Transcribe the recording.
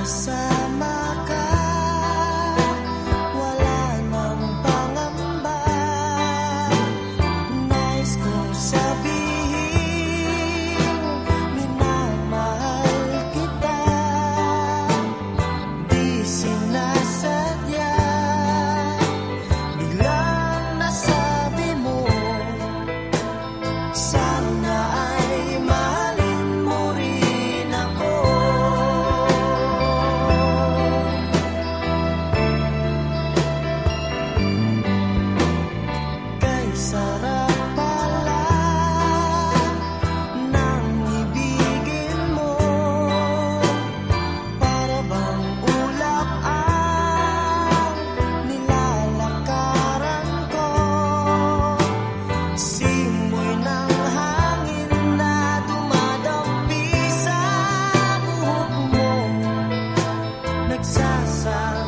other side. passar.